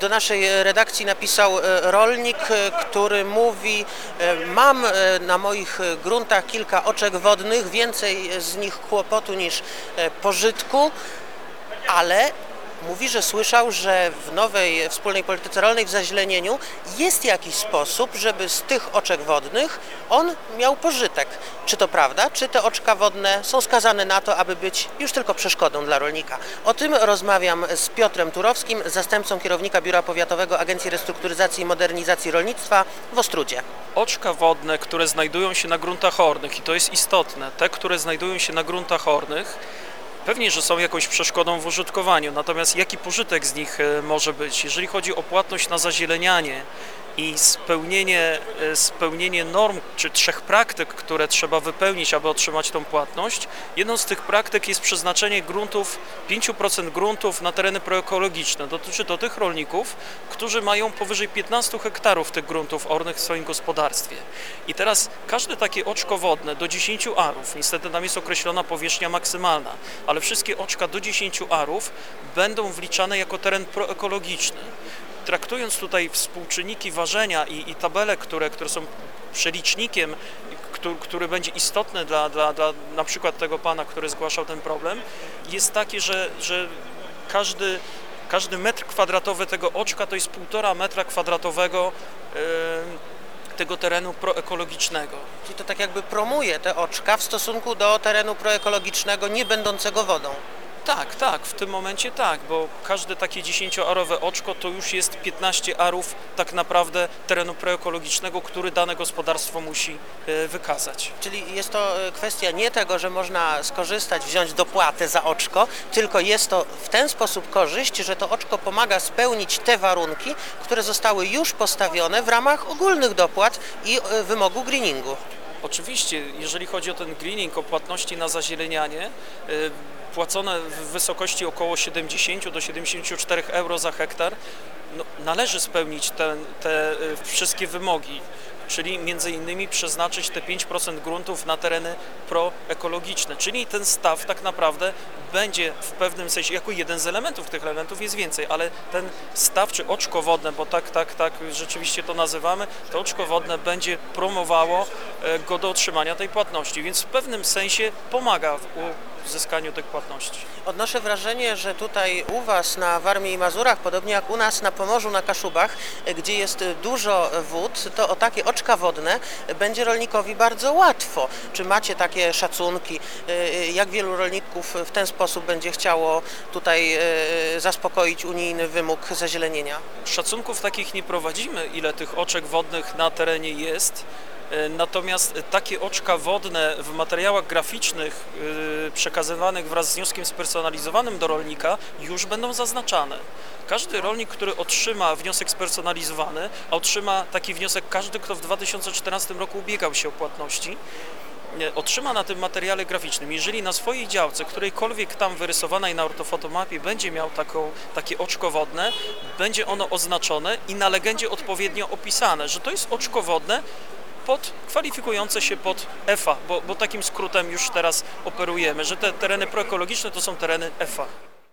Do naszej redakcji napisał e, rolnik, e, który mówi: e, Mam e, na moich e, gruntach kilka oczek wodnych, więcej z nich kłopotu niż e, pożytku, ale mówi, że słyszał, że w nowej wspólnej polityce rolnej, w zazielenieniu jest jakiś sposób, żeby z tych oczek wodnych on miał pożytek. Czy to prawda? Czy te oczka wodne są skazane na to, aby być już tylko przeszkodą dla rolnika? O tym rozmawiam z Piotrem Turowskim, zastępcą kierownika Biura Powiatowego Agencji Restrukturyzacji i Modernizacji Rolnictwa w Ostrudzie. Oczka wodne, które znajdują się na gruntach ornych, i to jest istotne, te, które znajdują się na gruntach ornych, pewnie, że są jakąś przeszkodą w użytkowaniu, natomiast jaki pożytek z nich e, może być? Jeżeli chodzi o płatność na zazielenianie i spełnienie, e, spełnienie norm czy trzech praktyk, które trzeba wypełnić, aby otrzymać tą płatność, jedną z tych praktyk jest przeznaczenie gruntów, 5% gruntów na tereny proekologiczne. Dotyczy to tych rolników, którzy mają powyżej 15 hektarów tych gruntów ornych w swoim gospodarstwie. I teraz każde takie oczko wodne do 10 arów, niestety tam jest określona powierzchnia maksymalna, ale wszystkie oczka do 10 arów będą wliczane jako teren proekologiczny. Traktując tutaj współczynniki ważenia i, i tabele, które, które są przelicznikiem, który, który będzie istotny dla, dla, dla na przykład tego pana, który zgłaszał ten problem, jest taki, że, że każdy, każdy metr kwadratowy tego oczka to jest półtora metra kwadratowego e, tego terenu proekologicznego. Czyli to tak jakby promuje te oczka w stosunku do terenu proekologicznego, nie będącego wodą. Tak, tak, w tym momencie tak, bo każde takie 10-arowe oczko to już jest 15 arów tak naprawdę terenu proekologicznego, który dane gospodarstwo musi e, wykazać. Czyli jest to e, kwestia nie tego, że można skorzystać, wziąć dopłatę za oczko, tylko jest to w ten sposób korzyść, że to oczko pomaga spełnić te warunki, które zostały już postawione w ramach ogólnych dopłat i e, wymogu greeningu. Oczywiście, jeżeli chodzi o ten greening, o płatności na zazielenianie, y, płacone w wysokości około 70 do 74 euro za hektar, no, należy spełnić te, y, wszystkie wymogi, czyli między innymi przeznaczyć te 5% gruntów na tereny proekologiczne, czyli ten staw tak naprawdę będzie w pewnym sensie, jako jeden z elementów, tych elementów jest więcej, ale ten staw czy oczko wodne, bo tak, tak, tak rzeczywiście to nazywamy, to oczko wodne będzie promowało e, go do otrzymania tej płatności, więc w pewnym sensie pomaga w uzyskaniu tych płatności. Odnoszę wrażenie, że tutaj u Was na Warmii i Mazurach, podobnie jak u nas na Pomorzu, na Kaszubach, gdzie jest dużo wód, to o takie oczka wodne będzie rolnikowi bardzo łatwo. Czy macie takie szacunki, e, jak wielu rolników w ten sposób będzie chciało tutaj e, zaspokoić unijny wymóg zazielenienia? Szacunków takich nie prowadzimy, ile tych oczek wodnych na terenie jest. E, Natomiast takie oczka wodne w materiałach graficznych e, przekazywanych wraz z wnioskiem spersonalizowanym do rolnika już będą zaznaczane. Każdy rolnik, który otrzyma wniosek spersonalizowany, otrzyma taki wniosek każdy, kto w 2014 roku ubiegał się o płatności, e, otrzyma na tym materiale graficznym, jeżeli na swojej działce, którejkolwiek tam wyrysowanej na ortofotomapie będzie miał taką, takie oczko wodne, będzie ono oznaczone i na legendzie odpowiednio opisane, że to jest oczko wodne pod, kwalifikujące się pod EFA, bo, bo takim skrótem już teraz operujemy, że te tereny proekologiczne to są tereny EFA.